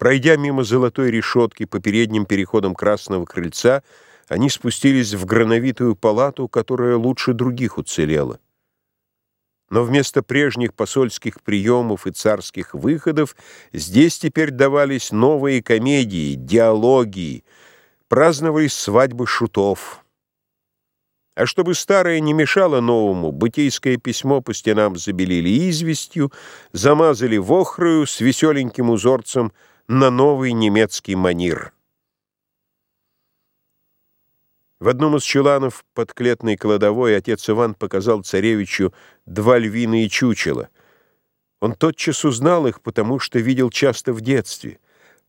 Пройдя мимо золотой решетки по передним переходам Красного крыльца, они спустились в грановитую палату, которая лучше других уцелела. Но вместо прежних посольских приемов и царских выходов здесь теперь давались новые комедии, диалогии, праздновались свадьбы шутов. А чтобы старое не мешало новому, бытейское письмо по стенам забелили известью, замазали вохрою с веселеньким узорцем — на новый немецкий манир. В одном из чуланов под клетной кладовой отец Иван показал царевичу два львиные чучела. Он тотчас узнал их, потому что видел часто в детстве.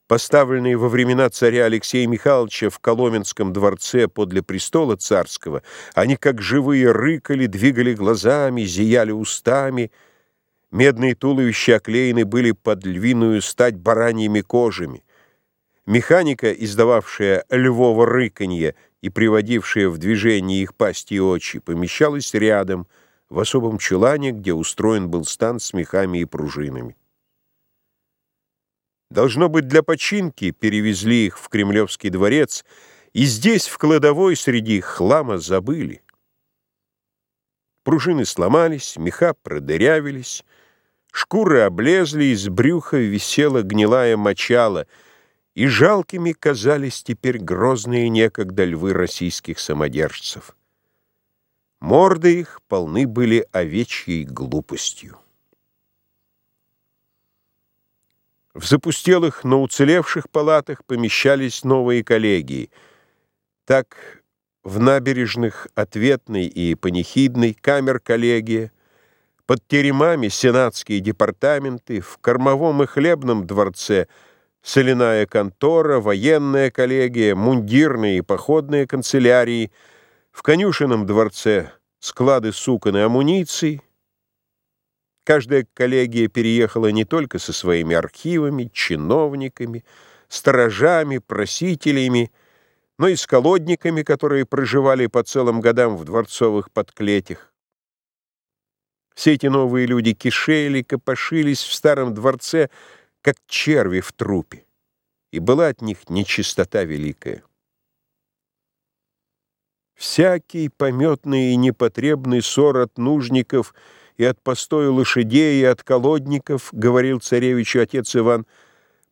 Поставленные во времена царя Алексея Михайловича в Коломенском дворце подле престола царского, они как живые рыкали, двигали глазами, зияли устами — Медные туловища оклеены были под львиную стать бараньими кожами. Механика, издававшая львово рыканье и приводившая в движение их пасти и очи, помещалась рядом, в особом чулане, где устроен был стан с мехами и пружинами. Должно быть, для починки перевезли их в Кремлевский дворец, и здесь, в кладовой, среди хлама забыли. Пружины сломались, меха продырявились, Шкуры облезли, из брюха висела гнилая мочала, и жалкими казались теперь грозные некогда львы российских самодержцев. Морды их полны были овечьей глупостью. В запустелых, но уцелевших палатах помещались новые коллегии. Так в набережных ответной и панихидной камер коллегия, под теремами сенатские департаменты, в кормовом и хлебном дворце соляная контора, военная коллегия, мундирные и походные канцелярии, в конюшенном дворце склады сукон и амуниций. Каждая коллегия переехала не только со своими архивами, чиновниками, сторожами, просителями, но и с колодниками, которые проживали по целым годам в дворцовых подклетях. Все эти новые люди кишели, копошились в старом дворце, как черви в трупе, и была от них нечистота великая. Всякий пометный и непотребный ссор от нужников и от постоя лошадей, и от колодников, говорил царевичу отец Иван,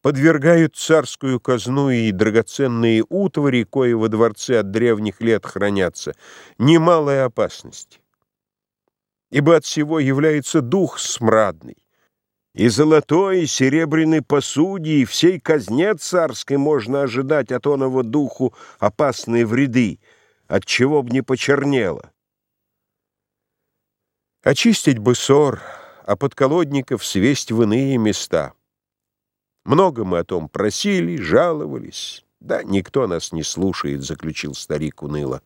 подвергают царскую казну и драгоценные утвари, кои во дворце от древних лет хранятся, немалая опасность ибо от всего является дух смрадный. И золотой, и серебряной посуде, и всей казне царской можно ожидать от оного духу опасные вреды, от чего б не почернело. Очистить бы ссор, а подколодников свесть в иные места. Много мы о том просили, жаловались. Да никто нас не слушает, заключил старик уныло.